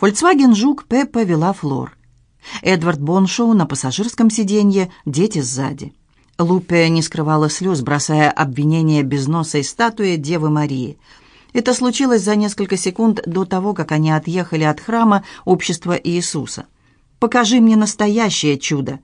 Volkswagen Жук Пеппа вела Флор. Эдвард Боншоу на пассажирском сиденье, дети сзади. Лупе не скрывала слез, бросая обвинение безносой статуе Девы Марии. Это случилось за несколько секунд до того, как они отъехали от храма Общества Иисуса. «Покажи мне настоящее чудо!»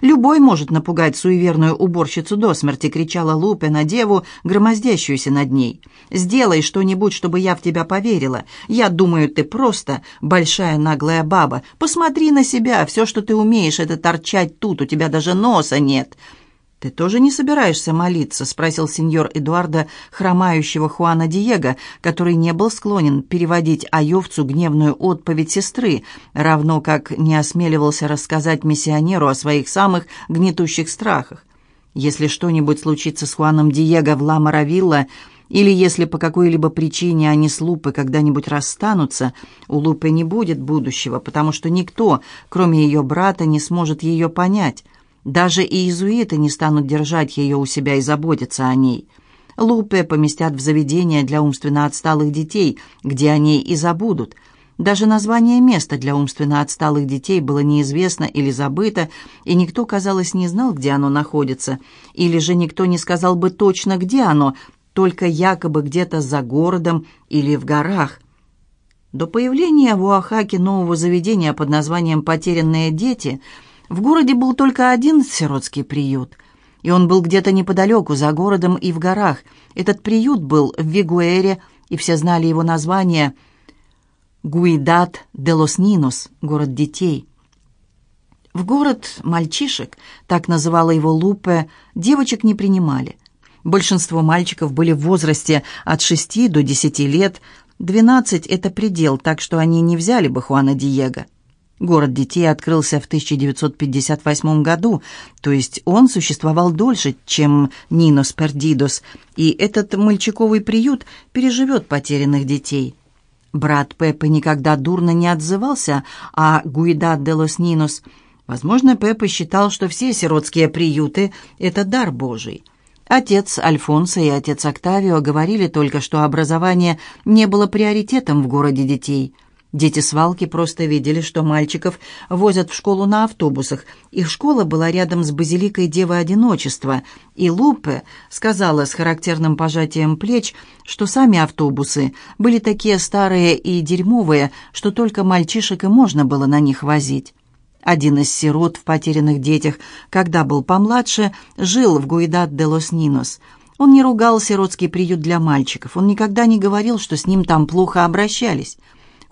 «Любой может напугать суеверную уборщицу до смерти», — кричала Лупе на деву, громоздящуюся над ней. «Сделай что-нибудь, чтобы я в тебя поверила. Я думаю, ты просто большая наглая баба. Посмотри на себя. Все, что ты умеешь, это торчать тут. У тебя даже носа нет». «Ты тоже не собираешься молиться?» — спросил сеньор Эдуарда, хромающего Хуана Диего, который не был склонен переводить Айовцу гневную отповедь сестры, равно как не осмеливался рассказать миссионеру о своих самых гнетущих страхах. «Если что-нибудь случится с Хуаном Диего в Ла-Маравилла, или если по какой-либо причине они с Лупой когда-нибудь расстанутся, у Лупы не будет будущего, потому что никто, кроме ее брата, не сможет ее понять». Даже и иезуиты не станут держать ее у себя и заботиться о ней. Лупе поместят в заведение для умственно отсталых детей, где о ней и забудут. Даже название места для умственно отсталых детей было неизвестно или забыто, и никто, казалось, не знал, где оно находится. Или же никто не сказал бы точно, где оно, только якобы где-то за городом или в горах. До появления в Уахаке нового заведения под названием «Потерянные дети» В городе был только один сиротский приют, и он был где-то неподалеку, за городом и в горах. Этот приют был в Вигуэре, и все знали его название «Гуидат де лос Нинос» — город детей. В город мальчишек, так называла его Лупе, девочек не принимали. Большинство мальчиков были в возрасте от 6 до 10 лет, 12 — это предел, так что они не взяли бы Хуана Диего. Город детей открылся в 1958 году, то есть он существовал дольше, чем Нинос Пердидос, и этот мальчиковый приют переживет потерянных детей. Брат Пеппа никогда дурно не отзывался о Гуидад де лос Нинос. Возможно, Пеппа считал, что все сиротские приюты – это дар Божий. Отец Альфонсо и отец Октавио говорили только, что образование не было приоритетом в городе детей – Дети свалки просто видели, что мальчиков возят в школу на автобусах. Их школа была рядом с базиликой Девы Одиночества, и Лупе сказала с характерным пожатием плеч, что сами автобусы были такие старые и дерьмовые, что только мальчишек и можно было на них возить. Один из сирот в «Потерянных детях», когда был помладше, жил в Гуидат де лос Нинос. Он не ругал сиротский приют для мальчиков, он никогда не говорил, что с ним там плохо обращались.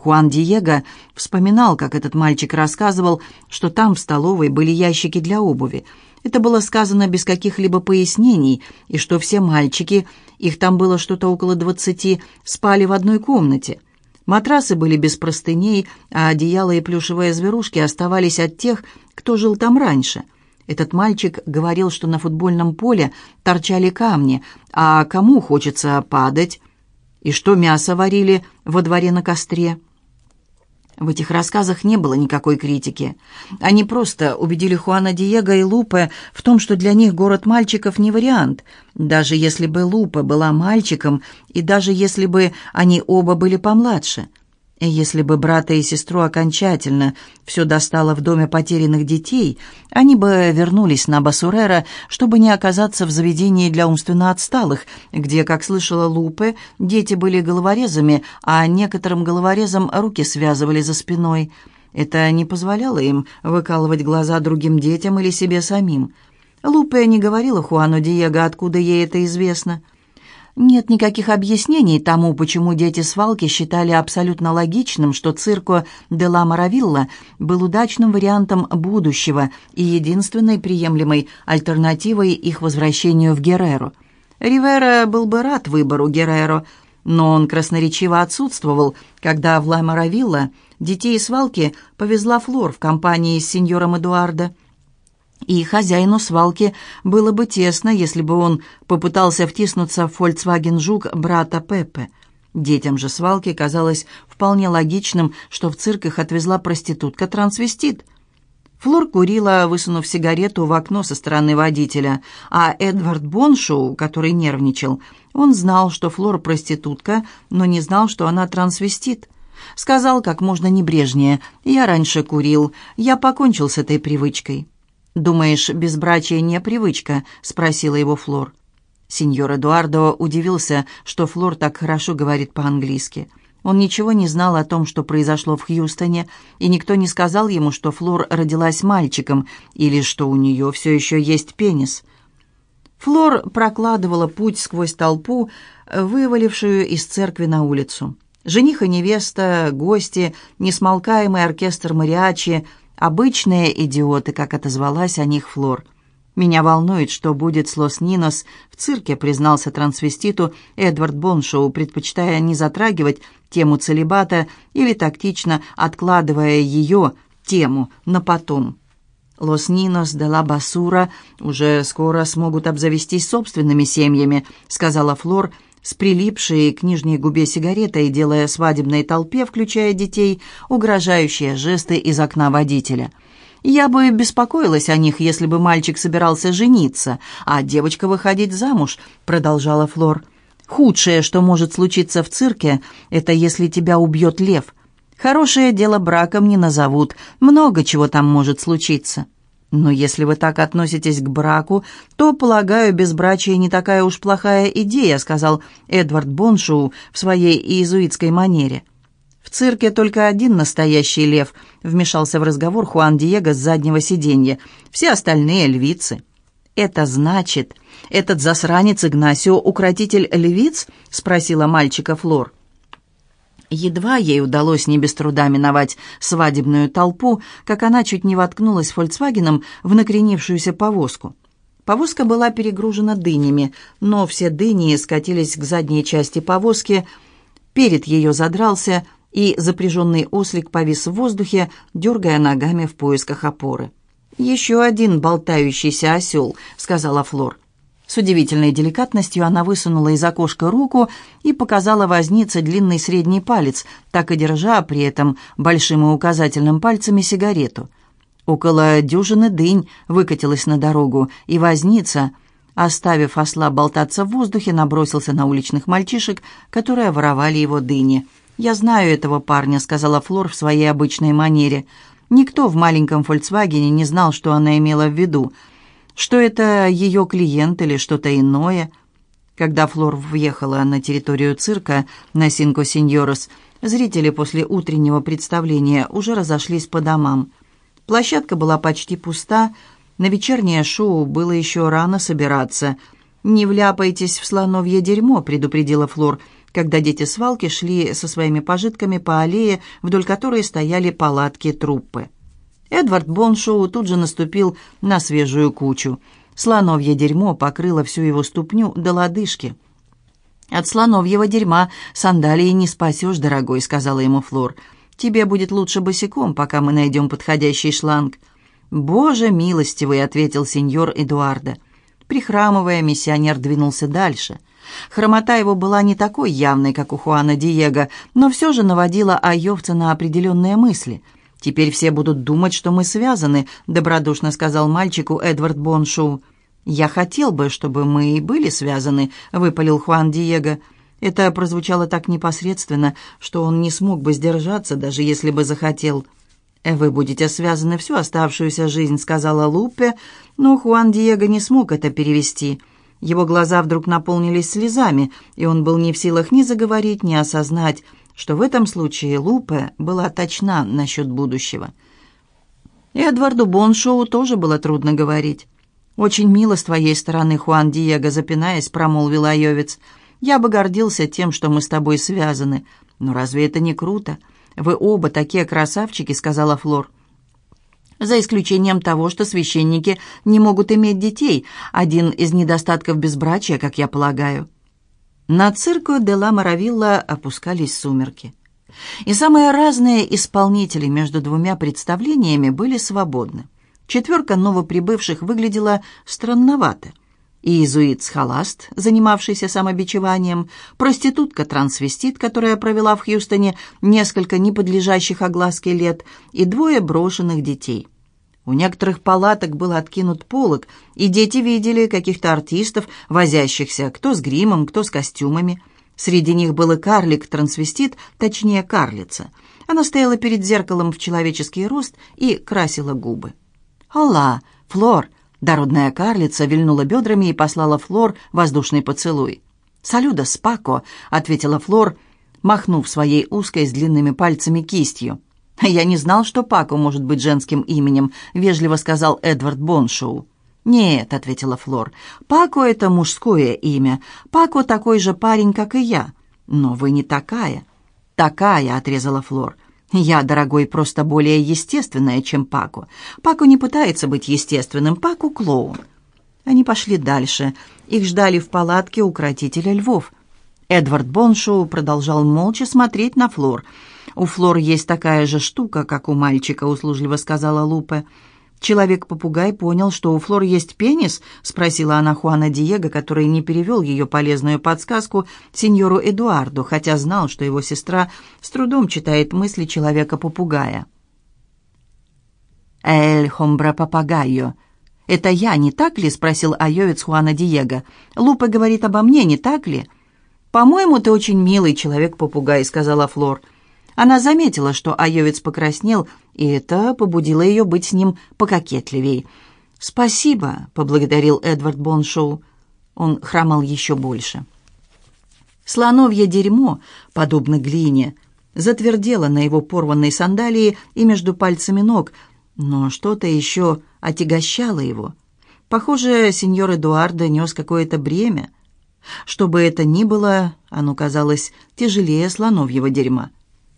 Хуан Диего вспоминал, как этот мальчик рассказывал, что там в столовой были ящики для обуви. Это было сказано без каких-либо пояснений, и что все мальчики, их там было что-то около двадцати, спали в одной комнате. Матрасы были без простыней, а одеяла и плюшевые зверушки оставались от тех, кто жил там раньше. Этот мальчик говорил, что на футбольном поле торчали камни, а кому хочется падать, и что мясо варили во дворе на костре. В этих рассказах не было никакой критики. Они просто убедили Хуана Диего и Лупе в том, что для них город мальчиков не вариант, даже если бы Лупе была мальчиком и даже если бы они оба были помладше – если бы брата и сестру окончательно все достало в доме потерянных детей, они бы вернулись на Басурера, чтобы не оказаться в заведении для умственно отсталых, где, как слышала Лупе, дети были головорезами, а некоторым головорезам руки связывали за спиной. Это не позволяло им выкалывать глаза другим детям или себе самим. Лупе не говорила Хуану Диего, откуда ей это известно. Нет никаких объяснений тому, почему дети свалки считали абсолютно логичным, что цирко де ла Маравилла был удачным вариантом будущего и единственной приемлемой альтернативой их возвращению в Герреро. Ривера был бы рад выбору Герреро, но он красноречиво отсутствовал, когда в ла Маравилла детей свалки повезла Флор в компании с сеньором Эдуардо. И хозяину свалки было бы тесно, если бы он попытался втиснуться в Volkswagen Жук брата Пеппе. Детям же свалки казалось вполне логичным, что в цирк их отвезла проститутка-трансвестит. Флор курила, высунув сигарету в окно со стороны водителя, а Эдвард Боншоу, который нервничал, он знал, что Флор проститутка, но не знал, что она трансвестит. Сказал как можно небрежнее. «Я раньше курил. Я покончил с этой привычкой». «Думаешь, безбрачие не привычка?» — спросила его Флор. Сеньор Эдуардо удивился, что Флор так хорошо говорит по-английски. Он ничего не знал о том, что произошло в Хьюстоне, и никто не сказал ему, что Флор родилась мальчиком или что у нее все еще есть пенис. Флор прокладывала путь сквозь толпу, вывалившую из церкви на улицу. Жених и невеста, гости, несмолкаемый оркестр мариачи, обычные идиоты, как отозвалась о них Флор. «Меня волнует, что будет с los niños в цирке», признался трансвеститу Эдвард Боншоу, предпочитая не затрагивать тему целебата или тактично откладывая ее, тему, на потом. «Los niños de la basura уже скоро смогут обзавестись собственными семьями», сказала Флор, — с прилипшей к нижней губе сигаретой, делая свадебной толпе, включая детей, угрожающие жесты из окна водителя. «Я бы беспокоилась о них, если бы мальчик собирался жениться, а девочка выходить замуж», — продолжала Флор. «Худшее, что может случиться в цирке, это если тебя убьет лев. Хорошее дело браком не назовут, много чего там может случиться». «Но если вы так относитесь к браку, то, полагаю, безбрачие не такая уж плохая идея», сказал Эдвард Боншоу в своей иезуитской манере. «В цирке только один настоящий лев», вмешался в разговор Хуан Диего с заднего сиденья. «Все остальные львицы». «Это значит, этот засранец Игнасио укротитель львиц?» спросила мальчика Флор. Едва ей удалось не без труда миновать свадебную толпу, как она чуть не воткнулась «Фольксвагеном» в накренившуюся повозку. Повозка была перегружена дынями, но все дыни скатились к задней части повозки, перед ее задрался, и запряженный ослик повис в воздухе, дергая ногами в поисках опоры. «Еще один болтающийся осел», — сказала Флор. С удивительной деликатностью она высунула из окошка руку и показала вознице длинный средний палец, так и держа при этом большим и указательным пальцами сигарету. Около дюжины дынь выкатилась на дорогу, и возница, оставив осла болтаться в воздухе, набросился на уличных мальчишек, которые воровали его дыни. «Я знаю этого парня», — сказала Флор в своей обычной манере. Никто в маленьком «Фольксвагене» не знал, что она имела в виду — что это ее клиент или что-то иное. Когда Флор въехала на территорию цирка на Синко Синьорос, зрители после утреннего представления уже разошлись по домам. Площадка была почти пуста, на вечернее шоу было еще рано собираться. «Не вляпайтесь в слоновье дерьмо», — предупредила Флор, когда дети свалки шли со своими пожитками по аллее, вдоль которой стояли палатки труппы. Эдвард Боншоу тут же наступил на свежую кучу. Слоновье дерьмо покрыло всю его ступню до лодыжки. «От слоновьего дерьма сандалии не спасешь, дорогой», — сказала ему Флор. «Тебе будет лучше босиком, пока мы найдем подходящий шланг». «Боже милостивый», — ответил сеньор Эдуарда. Прихрамывая, миссионер двинулся дальше. Хромота его была не такой явной, как у Хуана Диего, но все же наводила Айовца на определенные мысли — «Теперь все будут думать, что мы связаны», — добродушно сказал мальчику Эдвард Боншоу. «Я хотел бы, чтобы мы и были связаны», — выпалил Хуан Диего. Это прозвучало так непосредственно, что он не смог бы сдержаться, даже если бы захотел. «Вы будете связаны всю оставшуюся жизнь», — сказала Лупе, но Хуан Диего не смог это перевести. Его глаза вдруг наполнились слезами, и он был не в силах ни заговорить, ни осознать, что в этом случае Лупе была точна насчет будущего. Эдварду Боншоу тоже было трудно говорить. «Очень мило с твоей стороны, Хуан Диего», запинаясь, промолвил Айовец. «Я бы гордился тем, что мы с тобой связаны. Но разве это не круто? Вы оба такие красавчики», — сказала Флор. «За исключением того, что священники не могут иметь детей. Один из недостатков безбрачия, как я полагаю». На цирку де ла Маравилла опускались сумерки. И самые разные исполнители между двумя представлениями были свободны. Четверка новоприбывших выглядела странновато. Иезуит-схоласт, занимавшийся самобичеванием, проститутка-трансвестит, которая провела в Хьюстоне несколько неподлежащих огласке лет, и двое брошенных детей. У некоторых палаток был откинут полог, и дети видели каких-то артистов, возящихся кто с гримом, кто с костюмами. Среди них был и карлик-трансвестит, точнее, карлица. Она стояла перед зеркалом в человеческий рост и красила губы. «Алла, Флор!» Дородная карлица вильнула бедрами и послала Флор воздушный поцелуй. «Салюда, Спако!» — ответила Флор, махнув своей узкой с длинными пальцами кистью. «Я не знал, что Пако может быть женским именем», — вежливо сказал Эдвард Боншоу. «Нет», — ответила Флор, — «Пако — это мужское имя. Пако такой же парень, как и я. Но вы не такая». «Такая», — отрезала Флор. «Я, дорогой, просто более естественная, чем Пако. Пако не пытается быть естественным, Пако — клоун». Они пошли дальше. Их ждали в палатке укротителя львов. Эдвард Боншоу продолжал молча смотреть на Флор. «У Флор есть такая же штука, как у мальчика», — услужливо сказала Лупе. «Человек-попугай понял, что у Флор есть пенис?» — спросила она Хуана Диего, который не перевел ее полезную подсказку сеньору Эдуарду, хотя знал, что его сестра с трудом читает мысли человека-попугая. «Эль хомбра папагайо». «Это я, не так ли?» — спросил айовец Хуана Диего. «Лупа говорит обо мне, не так ли?» «По-моему, ты очень милый человек-попугай», — сказала Флор. Она заметила, что Айовец покраснел, и это побудило ее быть с ним пококетливей. «Спасибо», — поблагодарил Эдвард Боншоу. Он хромал еще больше. Слоновье дерьмо, подобно глине, затвердело на его порванной сандалии и между пальцами ног, но что-то еще отягощало его. Похоже, сеньор Эдуардо нес какое-то бремя. Что бы это ни было, оно казалось тяжелее слоновьего дерьма.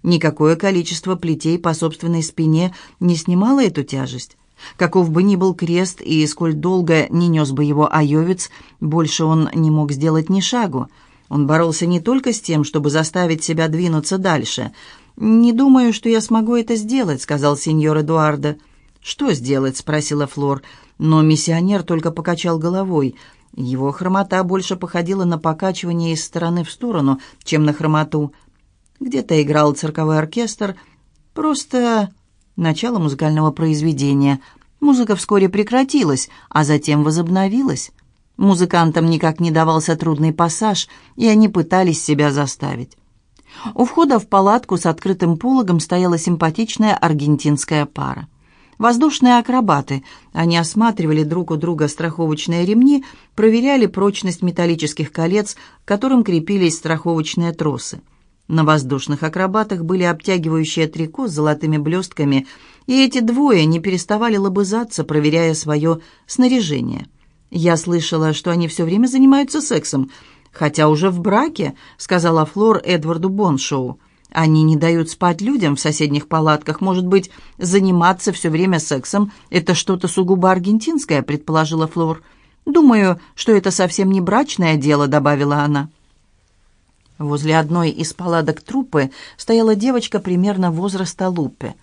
Никакое количество плетей по собственной спине не снимало эту тяжесть. Каков бы ни был крест и сколь долго не нес бы его айовец, больше он не мог сделать ни шагу. Он боролся не только с тем, чтобы заставить себя двинуться дальше. «Не думаю, что я смогу это сделать», — сказал сеньор Эдуардо. «Что сделать?» — спросила Флор. Но миссионер только покачал головой. Его хромота больше походила на покачивание из стороны в сторону, чем на хромоту. Где-то играл цирковой оркестр. Просто начало музыкального произведения. Музыка вскоре прекратилась, а затем возобновилась. Музыкантам никак не давался трудный пассаж, и они пытались себя заставить. У входа в палатку с открытым пологом стояла симпатичная аргентинская пара. Воздушные акробаты. Они осматривали друг у друга страховочные ремни, проверяли прочность металлических колец, к которым крепились страховочные тросы. На воздушных акробатах были обтягивающие трико с золотыми блестками, и эти двое не переставали лобызаться, проверяя свое снаряжение. «Я слышала, что они все время занимаются сексом, хотя уже в браке», — сказала Флор Эдварду Боншоу. «Они не дают спать людям в соседних палатках. Может быть, заниматься все время сексом — это что-то сугубо аргентинское», — предположила Флор. «Думаю, что это совсем не брачное дело», — добавила она. Возле одной из паладок трупы стояла девочка примерно возраста Лупе.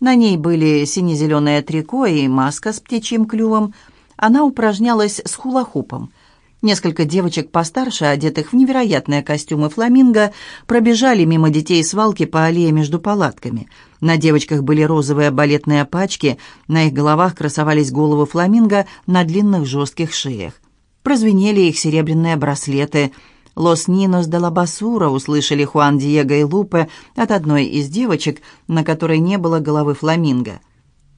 На ней были сине-зеленое трико и маска с птичьим клювом. Она упражнялась с хулахупом. Несколько девочек постарше, одетых в невероятные костюмы фламинго, пробежали мимо детей свалки по аллее между палатками. На девочках были розовые балетные пачки, на их головах красовались головы фламинго на длинных жестких шеях. Прозвенели их серебряные браслеты – «Лос Нинос де ла Басура» услышали Хуан Диего и Лупе от одной из девочек, на которой не было головы фламинго.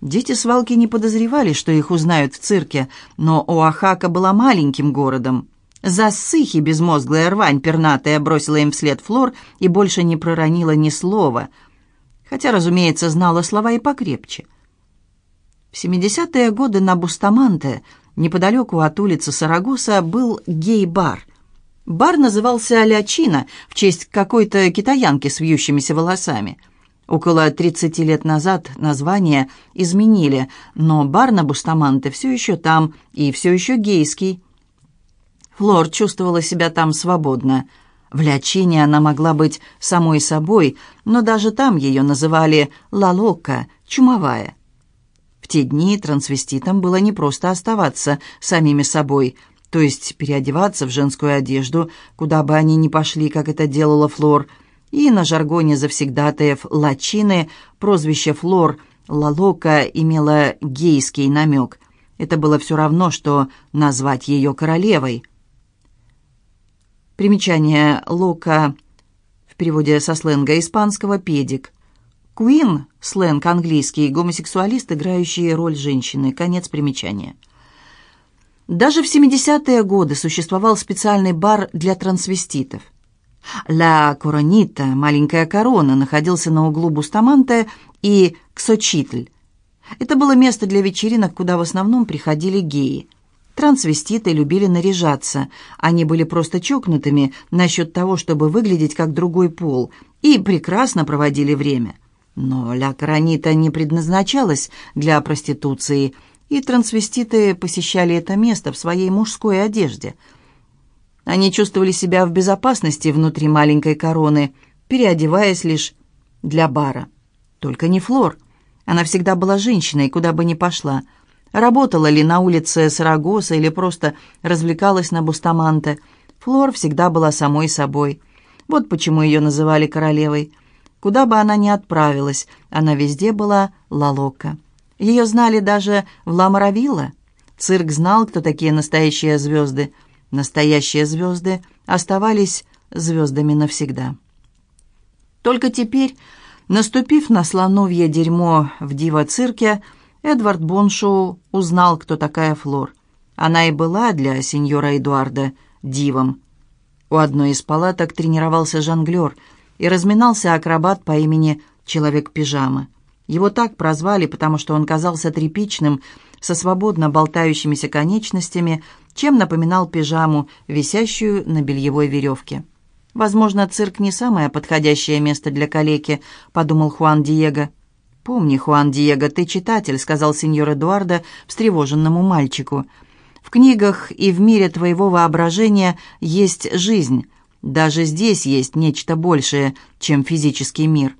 Дети свалки не подозревали, что их узнают в цирке, но Оахака была маленьким городом. «Засыхи, безмозглая рвань пернатая!» бросила им вслед Флор и больше не проронила ни слова, хотя, разумеется, знала слова и покрепче. В 70-е годы на Бустаманте, неподалеку от улицы Сарагоса, был гей-бар – Бар назывался «Алячина» в честь какой-то китаянки с вьющимися волосами. Около 30 лет назад название изменили, но бар на Бустаманте все еще там и все еще гейский. Флор чувствовала себя там свободно. В Лячине она могла быть самой собой, но даже там ее называли «Лалока» — «чумовая». В те дни трансвеститам было не просто оставаться самими собой — то есть переодеваться в женскую одежду, куда бы они ни пошли, как это делала Флор, и на жаргоне завсегдатаев «лачины» прозвище Флор «Лалока» имело гейский намек. Это было все равно, что назвать ее королевой. Примечание Лока в переводе со сленга испанского «педик». Куин – сленг английский, гомосексуалист, играющий роль женщины. Конец примечания. Даже в 70-е годы существовал специальный бар для трансвеститов. «Ла Коронита» – маленькая корона, находился на углу Бустаманте и Ксочитль. Это было место для вечеринок, куда в основном приходили геи. Трансвеститы любили наряжаться. Они были просто чокнутыми насчет того, чтобы выглядеть как другой пол, и прекрасно проводили время. Но ля Каранита не предназначалась для проституции, и трансвеститы посещали это место в своей мужской одежде. Они чувствовали себя в безопасности внутри маленькой короны, переодеваясь лишь для бара. Только не Флор. Она всегда была женщиной, куда бы ни пошла – Работала ли на улице Сарагоса или просто развлекалась на Бустаманте, Флор всегда была самой собой. Вот почему ее называли королевой. Куда бы она ни отправилась, она везде была La Loca. Ее знали даже в La Maravilla. Цирк знал, кто такие настоящие звезды. Настоящие звезды оставались звездами навсегда. Только теперь, наступив на слоновье дерьмо в диво-цирке, Эдвард Боншоу узнал, кто такая Флор. Она и была для сеньора Эдуарда дивом. У одной из палаток тренировался жонглер и разминался акробат по имени Человек-пижама. Его так прозвали, потому что он казался тряпичным, со свободно болтающимися конечностями, чем напоминал пижаму, висящую на бельевой веревке. «Возможно, цирк не самое подходящее место для калеки», — подумал Хуан Диего. «Помни, Хуан Диего, ты читатель», — сказал сеньор Эдуардо встревоженному мальчику. «В книгах и в мире твоего воображения есть жизнь. Даже здесь есть нечто большее, чем физический мир».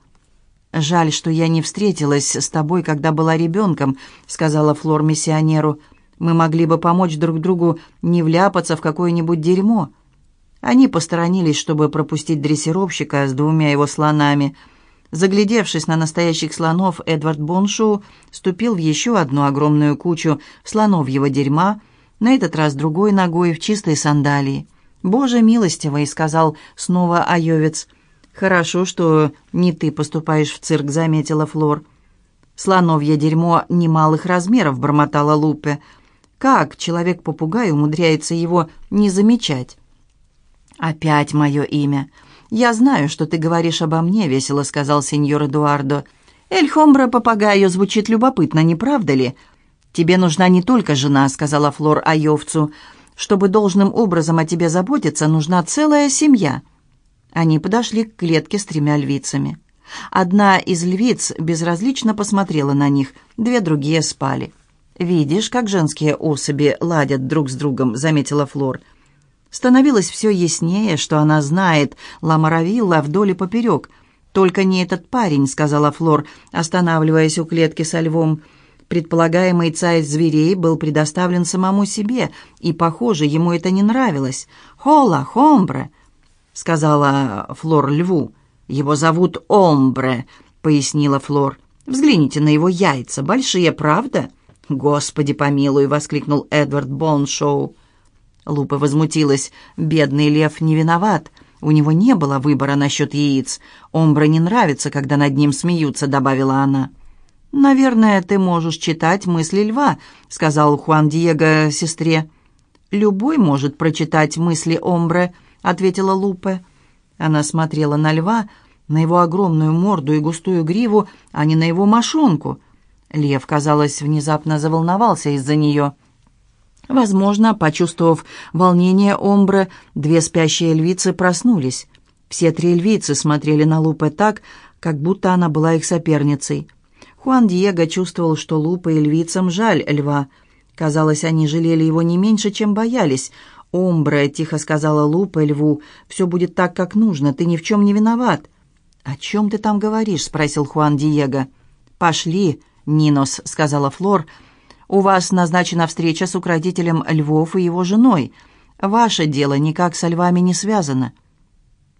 «Жаль, что я не встретилась с тобой, когда была ребенком», — сказала Флор миссионеру. «Мы могли бы помочь друг другу не вляпаться в какое-нибудь дерьмо». Они посторонились, чтобы пропустить дрессировщика с двумя его слонами — Заглядевшись на настоящих слонов, Эдвард Боншоу ступил в еще одну огромную кучу слоновьего дерьма, на этот раз другой ногой в чистой сандалии. «Боже милостивый», — сказал снова Айовец. «Хорошо, что не ты поступаешь в цирк», — заметила Флор. «Слоновье дерьмо немалых размеров», — бормотала Лупе. «Как человек-попугай умудряется его не замечать?» «Опять мое имя. «Я знаю, что ты говоришь обо мне», — весело сказал сеньор Эдуардо. «El hombre papagayo звучит любопытно, не правда ли?» «Тебе нужна не только жена», — сказала Флор Айовцу. «Чтобы должным образом о тебе заботиться, нужна целая семья». Они подошли к клетке с тремя львицами. Одна из львиц безразлично посмотрела на них, две другие спали. «Видишь, как женские особи ладят друг с другом», — заметила Флор. Становилось все яснее, что она знает Ламаравилла вдоль и поперек. «Только не этот парень», — сказала Флор, останавливаясь у клетки со львом. Предполагаемый царь зверей был предоставлен самому себе, и, похоже, ему это не нравилось. «Хола, Хомбре», — сказала Флор льву. «Его зовут Омбре», — пояснила Флор. «Взгляните на его яйца, большие, правда?» «Господи помилуй!» — воскликнул Эдвард Боншоу. Лупа возмутилась. «Бедный лев не виноват. У него не было выбора насчет яиц. Омбра не нравится, когда над ним смеются», — добавила она. «Наверное, ты можешь читать мысли льва», — сказал Хуан Диего сестре. «Любой может прочитать мысли Омбре», — ответила Лупе. Она смотрела на льва, на его огромную морду и густую гриву, а не на его мошонку. Лев, казалось, внезапно заволновался из-за нее. Возможно, почувствовав волнение Омбре, две спящие львицы проснулись. Все три львицы смотрели на Лупе так, как будто она была их соперницей. Хуан Диего чувствовал, что Лупе и львицам жаль льва. Казалось, они жалели его не меньше, чем боялись. «Омбре», — тихо сказала Лупе льву, — «все будет так, как нужно, ты ни в чем не виноват». «О чем ты там говоришь?» — спросил Хуан Диего. «Пошли, Нинос», — сказала Флор, — у вас назначена встреча с укротителем львов и его женой. Ваше дело никак со львами не связано».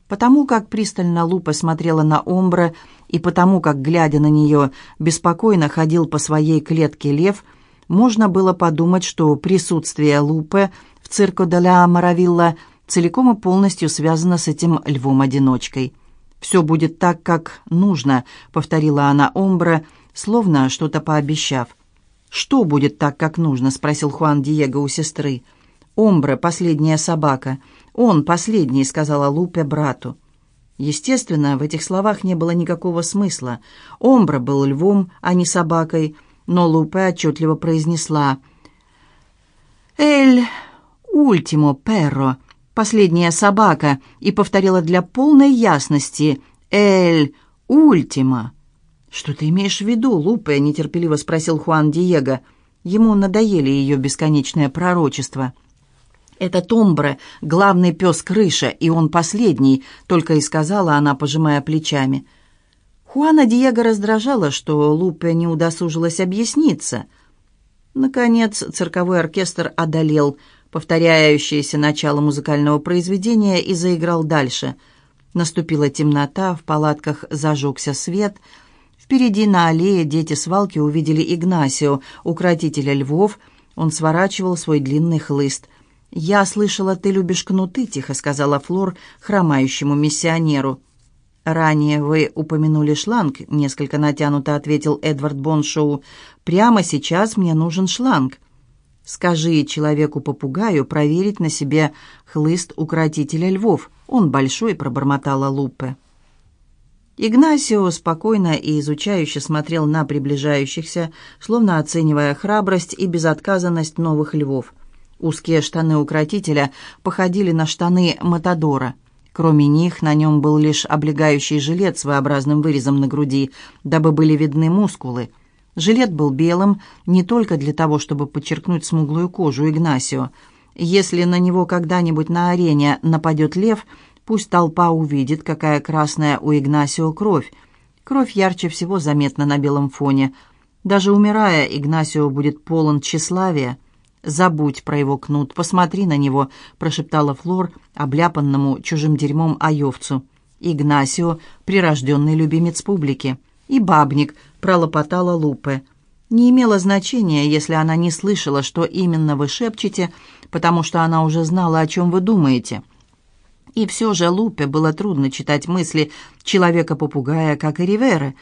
Потому как пристально Лупа смотрела на Омбра и потому как, глядя на нее, беспокойно ходил по своей клетке лев, можно было подумать, что присутствие Лупы в цирко де ла Маравилла целиком и полностью связана с этим львом-одиночкой. «Все будет так, как нужно», — повторила она Омбра, словно что-то пообещав. «Что будет так, как нужно?» — спросил Хуан Диего у сестры. «Омбра, последняя собака. Он последний», — сказала Лупе брату. Естественно, в этих словах не было никакого смысла. Омбра был львом, а не собакой, но Лупе отчетливо произнесла «Эль ультимо перро», «последняя собака», и повторила для полной ясности «Эль ультимо». «Что ты имеешь в виду, Лупе?» — нетерпеливо спросил Хуан Диего. Ему надоели ее бесконечное пророчество. «Это Томбре, главный пес крыша, и он последний», — только и сказала она, пожимая плечами. Хуана Диего раздражала, что Лупе не удосужилась объясниться. Наконец цирковой оркестр одолел повторяющееся начало музыкального произведения и заиграл дальше. Наступила темнота, в палатках зажегся свет — Впереди на аллее дети свалки увидели Игнасио, укротителя львов. Он сворачивал свой длинный хлыст. «Я слышала, ты любишь кнуты», — тихо сказала Флор хромающему миссионеру. «Ранее вы упомянули шланг», — несколько натянуто ответил Эдвард Боншоу. «Прямо сейчас мне нужен шланг». «Скажи человеку-попугаю проверить на себе хлыст укротителя львов. Он большой», — пробормотала Лупе. Игнасио спокойно и изучающе смотрел на приближающихся, словно оценивая храбрость и безотказанность новых львов. Узкие штаны укротителя походили на штаны Матадора. Кроме них, на нем был лишь облегающий жилет с своеобразным вырезом на груди, дабы были видны мускулы. Жилет был белым не только для того, чтобы подчеркнуть смуглую кожу Игнасио. Если на него когда-нибудь на арене нападет лев – Пусть толпа увидит, какая красная у Игнасио кровь. Кровь ярче всего заметна на белом фоне. Даже умирая, Игнасио будет полон тщеславия. «Забудь про его кнут, посмотри на него», — прошептала Флор, обляпанному чужим дерьмом Айовцу. «Игнасио — прирожденный любимец публики». «И бабник», — пролопотала Лупе. Не имело значения, если она не слышала, что именно вы шепчете, потому что она уже знала, о чем вы думаете. И все же Лупе было трудно читать мысли человека-попугая, как и Ривера.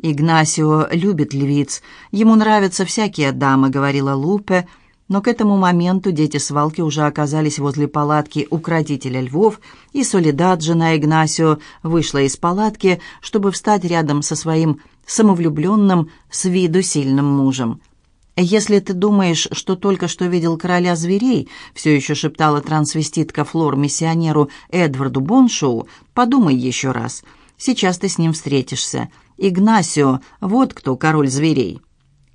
«Игнасио любит львиц. Ему нравятся всякие дамы», — говорила Лупе, но к этому моменту дети свалки уже оказались возле палатки укротителя львов, и Солидат, жена Игнасио, вышла из палатки, чтобы встать рядом со своим самовлюбленным, с виду сильным мужем. «Если ты думаешь, что только что видел короля зверей», все еще шептала трансвеститка Флор миссионеру Эдварду Боншоу, «подумай еще раз. Сейчас ты с ним встретишься. Игнасио, вот кто король зверей».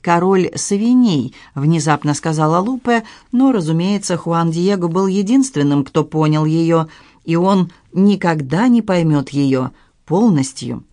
«Король свиней», — внезапно сказала Лупе, но, разумеется, Хуан Диего был единственным, кто понял ее, и он никогда не поймет ее полностью.